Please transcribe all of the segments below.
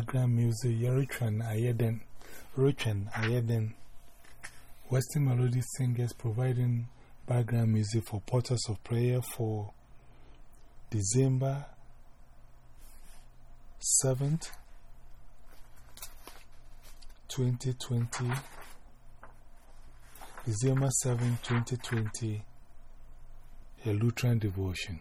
background music, Yerichan Ayeden, Rochan Ayeden, Western Melody Singers providing background music for Portals of Prayer for December 7th, 2020. December 7, 2020, a Lutheran devotion.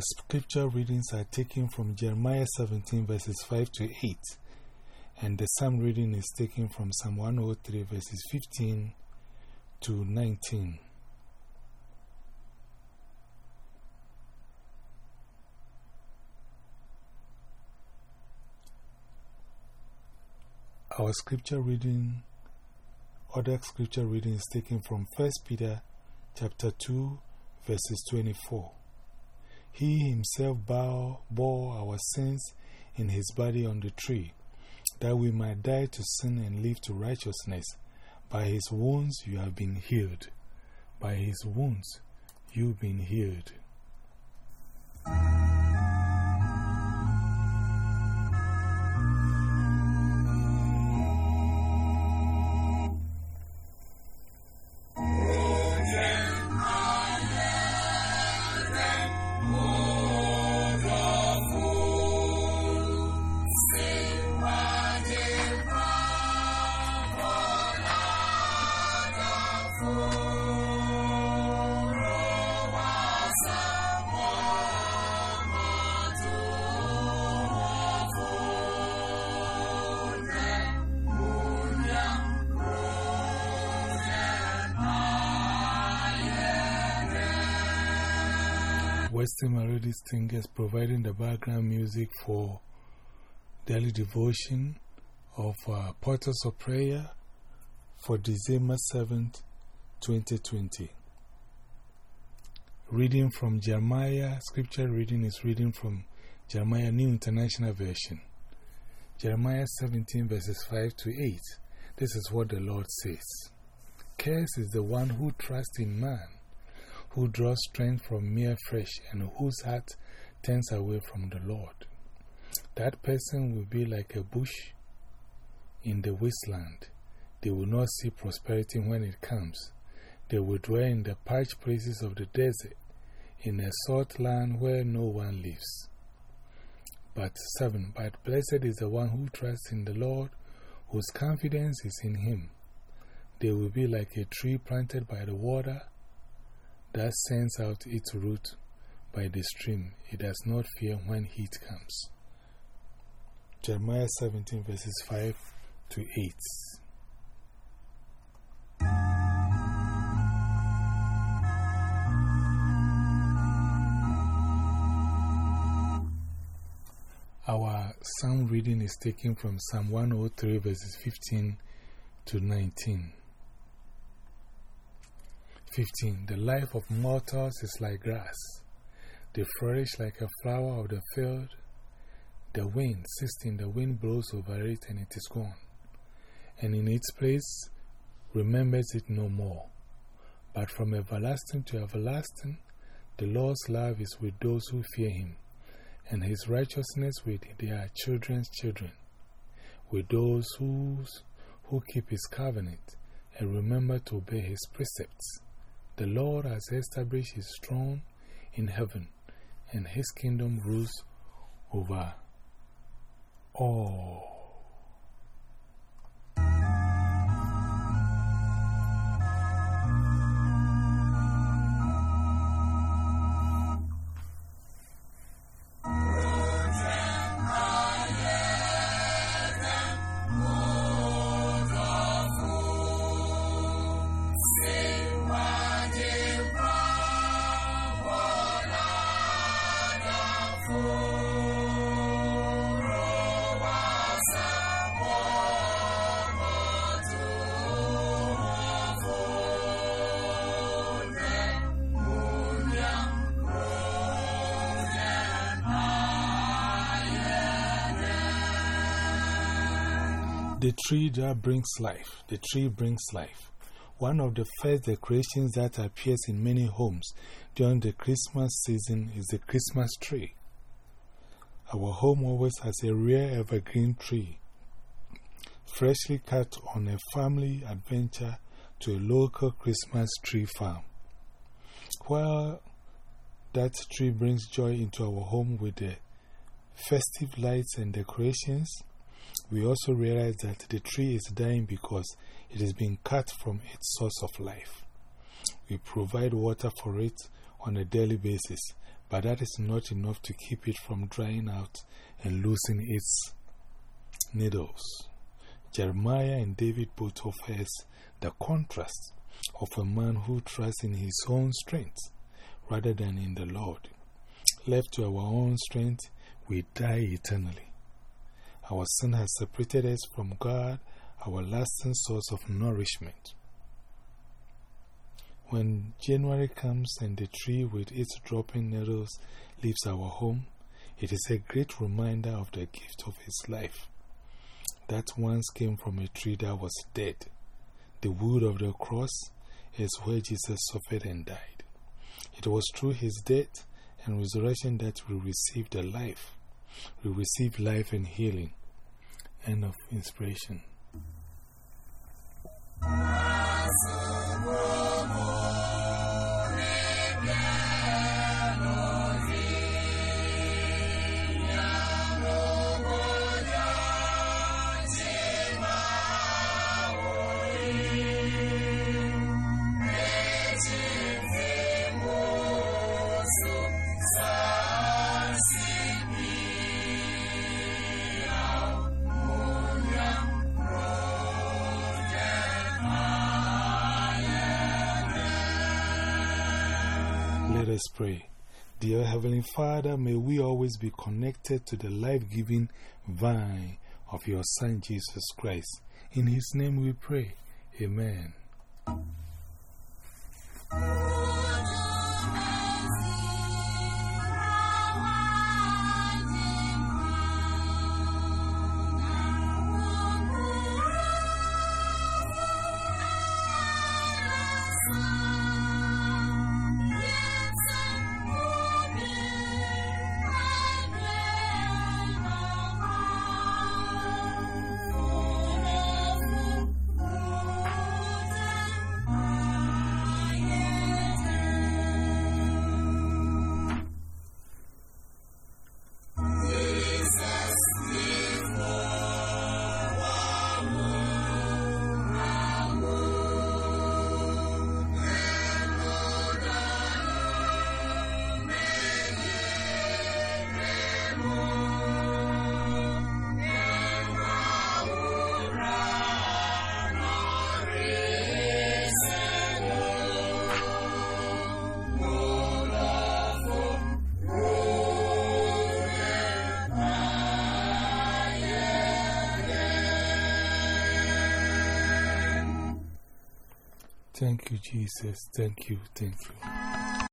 Our scripture readings are taken from Jeremiah 17 verses 5 to 8, and the psalm reading is taken from Psalm 103 verses 15 to 19. Our scripture reading, other scripture reading is taken from 1 Peter chapter 2 verses 24. He himself bow, bore our sins in his body on the tree, that we might die to sin and live to righteousness. By his wounds you have been healed. By his wounds you've been healed. Western Melody Singers providing the background music for daily devotion of uh, Portals of Prayer for December 7th, 2020. Reading from Jeremiah, scripture reading is reading from Jeremiah New International Version. Jeremiah 17 verses 5 to 8. This is what the Lord says. Curse is the one who trusts in man who draws strength from mere flesh and whose heart turns away from the Lord. That person will be like a bush in the wasteland. They will not see prosperity when it comes. They will dwell in the parched places of the desert, in a salt land where no one lives. But 7. But blessed is the one who trusts in the Lord, whose confidence is in him. They will be like a tree planted by the water that sends out its root by the stream. It does not fear when heat comes. Jeremiah 17 verses 5 to 8. Our psalm reading is taken from Psalm 103 verses 15 to 19. 15. The life of mortals is like grass. They flourish like a flower of the field. The wind, 16. The wind blows over it and it is gone. And in its place remembers it no more. But from everlasting to everlasting, the Lord's love is with those who fear Him, and His righteousness with their children's children, with those who keep His covenant and remember to obey His precepts. The Lord has established His throne in heaven, and His kingdom rules over all. The tree that brings life. The tree brings life. One of the first decorations that appears in many homes during the Christmas season is the Christmas tree. Our home always has a rare evergreen tree, freshly cut on a family adventure to a local Christmas tree farm. While that tree brings joy into our home with the festive lights and decorations, we also realize that the tree is dying because it is being cut from its source of life. We provide water for it on a daily basis, but that is not enough to keep it from drying out and losing its needles. Jeremiah and David both offer us the contrast of a man who trusts in his own strength rather than in the Lord. Left to our own strength, we die eternally. Our sin has separated us from God, our lasting source of nourishment. When January comes and the tree with its dropping needles leaves our home, it is a great reminder of the gift of His life that once came from a tree that was dead. The wood of the cross is where Jesus suffered and died. It was through His death and resurrection that we received the life. We received life and healing. End of inspiration. Let us pray. Dear Heavenly Father, may we always be connected to the life giving vine of your Son Jesus Christ. In His name we pray. Amen. Thank you, Jesus. Thank you. Thank you.